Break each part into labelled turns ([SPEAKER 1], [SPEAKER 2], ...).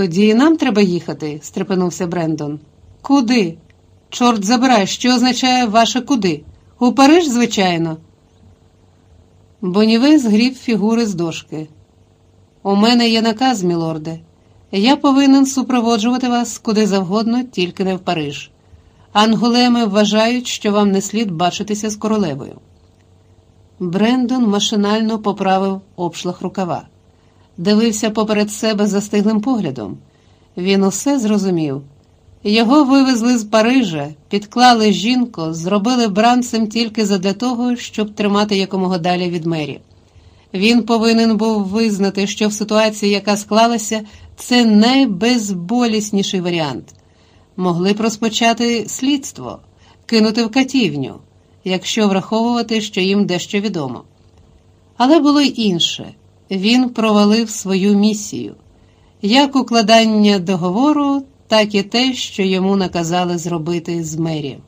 [SPEAKER 1] Тоді і нам треба їхати, стрепенувся Брендон. Куди? Чорт забирай, що означає ваше куди? У Париж, звичайно. Бонівей згріб фігури з дошки. У мене є наказ, мілорде. Я повинен супроводжувати вас куди завгодно, тільки не в Париж. Ангулеми вважають, що вам не слід бачитися з королевою. Брендон машинально поправив обшлах рукава, дивився поперед себе застиглим поглядом. Він усе зрозумів. Його вивезли з Парижа, підклали жінку, зробили бранцем тільки задля того, щоб тримати якомога далі від мері. Він повинен був визнати, що в ситуації, яка склалася, це найбезболісніший варіант. Могли б розпочати слідство, кинути в катівню, якщо враховувати, що їм дещо відомо. Але було й інше він провалив свою місію як укладання договору, так і те, що йому наказали зробити з мері.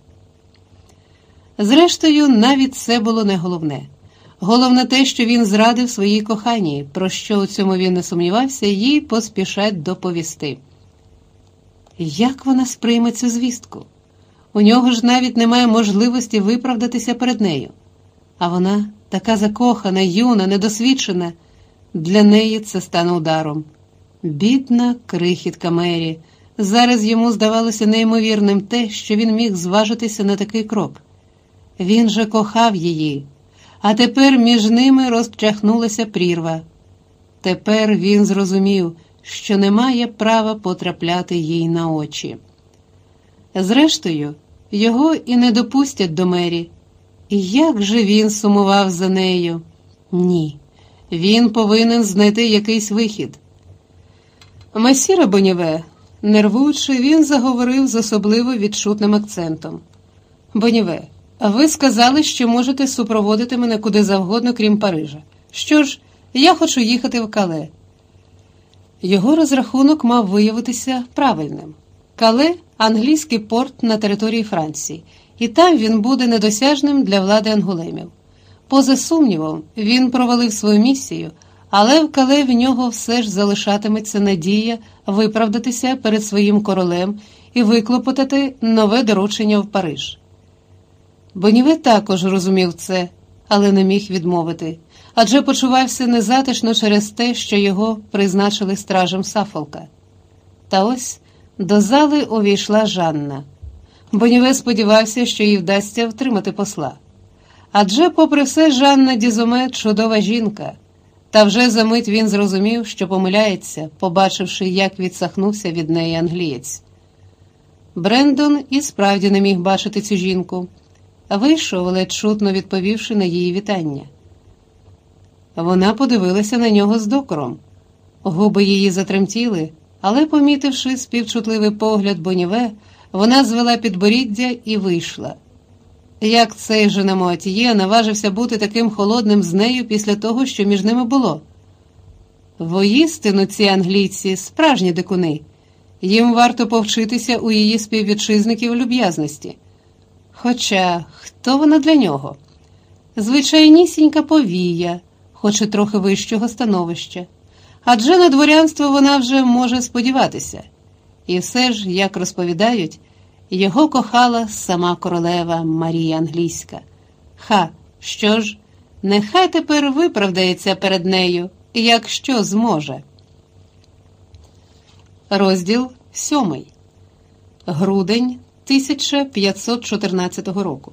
[SPEAKER 1] Зрештою, навіть це було не головне. Головне те, що він зрадив своїй коханій, про що у цьому він не сумнівався, їй поспішать доповісти. Як вона сприйме цю звістку? У нього ж навіть немає можливості виправдатися перед нею. А вона така закохана, юна, недосвідчена. Для неї це стане ударом. Бідна крихітка Мері. Зараз йому здавалося неймовірним те, що він міг зважитися на такий крок. Він же кохав її, а тепер між ними розчахнулася прірва. Тепер він зрозумів, що не має права потрапляти їй на очі. Зрештою, його і не допустять до мері. І як же він сумував за нею? Ні, він повинен знайти якийсь вихід. Месіра Боніве, нервуючи, він заговорив з особливо відчутним акцентом. Боніве, ви сказали, що можете супроводити мене куди завгодно, крім Парижа. Що ж, я хочу їхати в Кале. Його розрахунок мав виявитися правильним. Кале англійський порт на території Франції, і там він буде недосяжним для влади анголемів. Поза сумнівом, він провалив свою місію, але в Кале в нього все ж залишатиметься надія виправдатися перед своїм королем і виклопотати нове доручення в Париж. Боніве також розумів це, але не міг відмовити, адже почувався незатишно через те, що його призначили стражем Сафолка. Та ось до зали увійшла Жанна. Боніве сподівався, що їй вдасться втримати посла. Адже, попри все, Жанна Дізоме чудова жінка, та вже за мить він зрозумів, що помиляється, побачивши, як відсахнувся від неї англієць. Брендон і справді не міг бачити цю жінку, вийшов, ледь чутно відповівши на її вітання. Вона подивилася на нього з докором. Губи її затремтіли, але, помітивши співчутливий погляд Боніве, вона звела підборіддя і вийшла. Як цей Женемо Атіє наважився бути таким холодним з нею після того, що між ними було? Воістину ці англійці справжні дикуни, їм варто повчитися у її співвітчизників люб'язності. Хоча хто вона для нього? Звичайнісінька повія, хоч і трохи вищого становища, адже на дворянство вона вже може сподіватися. І все ж, як розповідають, його кохала сама королева Марія Англійська. Ха, що ж, нехай тепер виправдається перед нею, якщо зможе. Розділ сьомий. Грудень 1514 року.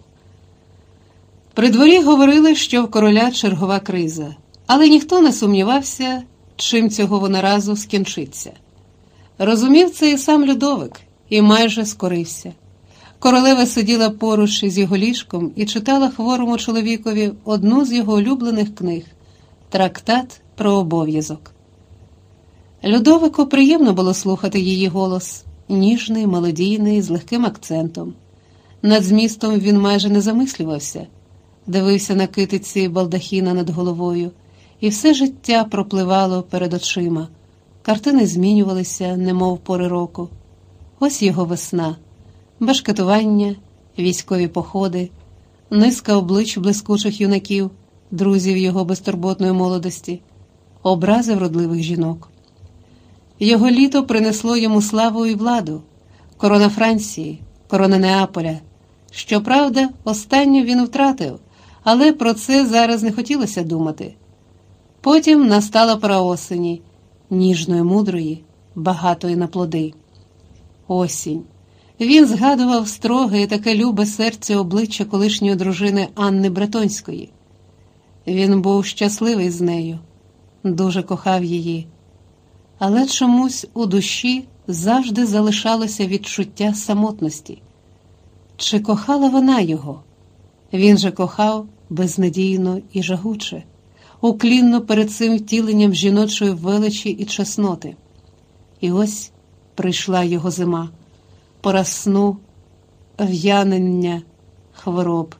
[SPEAKER 1] При дворі говорили, що в короля чергова криза, але ніхто не сумнівався, чим цього вона разу скінчиться. Розумів це і сам Людовик і майже скорився. Королева сиділа поруч із його ліжком і читала хворому чоловікові одну з його улюблених книг Трактат про обов'язок. Людовику приємно було слухати її голос, ніжний, мелодійний, з легким акцентом. Над змістом він майже не замислювався, дивився на китиці балдахіна над головою, і все життя пропливало перед очима. Картини змінювалися, немов пори року. Ось його весна, башкетування, військові походи, низка облич блискучих юнаків, друзів його безтурботної молодості, образи вродливих жінок. Його літо принесло йому славу і владу, корона Франції, корона Неаполя. Щоправда, останню він втратив, але про це зараз не хотілося думати. Потім настала пора осені, ніжної, мудрої, багатої на плоди. Осінь. Він згадував строге і таке любе серце обличчя колишньої дружини Анни Бретонської. Він був щасливий з нею, дуже кохав її, але чомусь у душі завжди залишалося відчуття самотності. Чи кохала вона його? Він же кохав безнадійно і жагуче, уклінно перед цим втіленням жіночої величі і чесноти. І ось прийшла його зима, пора сну, в'янення, хвороб.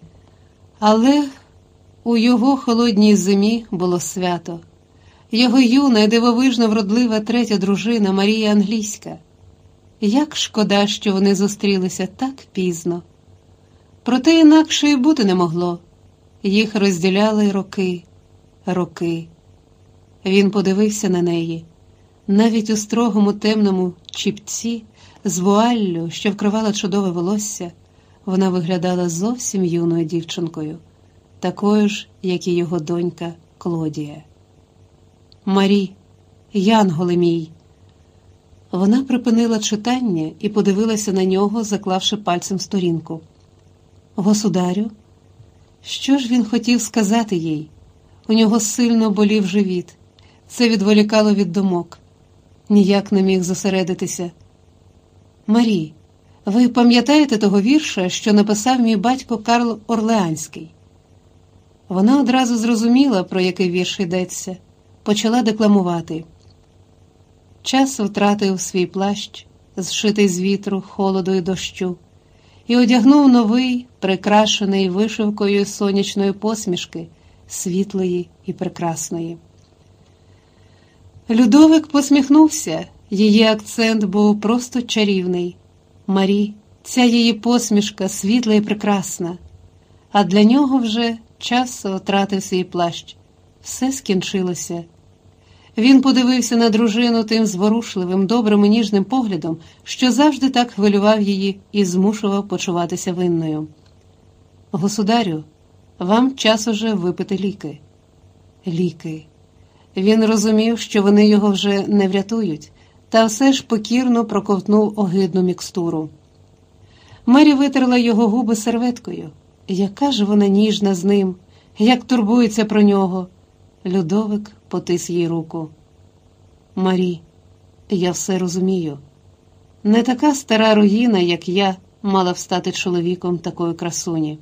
[SPEAKER 1] Але у його холодній зимі було свято. Його юна і дивовижно вродлива третя дружина Марія Англійська. Як шкода, що вони зустрілися так пізно. Проте інакше і бути не могло. Їх розділяли роки, роки. Він подивився на неї. Навіть у строгому темному чіпці з вуаллю, що вкривала чудове волосся, вона виглядала зовсім юною дівчинкою, такою ж, як і його донька Клодія. Марі, Янголе мій. Вона припинила читання і подивилася на нього, заклавши пальцем сторінку. Государю, що ж він хотів сказати їй? У нього сильно болів живіт. Це відволікало від думок. Ніяк не міг зосередитися. Марі, ви пам'ятаєте того вірша, що написав мій батько Карл Орлеанський? Вона одразу зрозуміла, про який вірш йдеться, почала декламувати. Час втратив свій плащ, зшитий з вітру, холоду і дощу і одягнув новий, прикрашений вишивкою сонячної посмішки, світлої і прекрасної. Людовик посміхнувся, її акцент був просто чарівний. Марі, ця її посмішка світла і прекрасна, а для нього вже час втратив свій плащ. Все скінчилося. Він подивився на дружину тим зворушливим, добрим і ніжним поглядом, що завжди так хвилював її і змушував почуватися винною. Государю, вам час уже випити ліки. Ліки. Він розумів, що вони його вже не врятують, та все ж покірно проковтнув огидну мікстуру. Мері витерла його губи серветкою. Яка ж вона ніжна з ним, як турбується про нього. Людовик потис їй руку. Марі, я все розумію. Не така стара руїна, як я, мала б стати чоловіком такої красуні.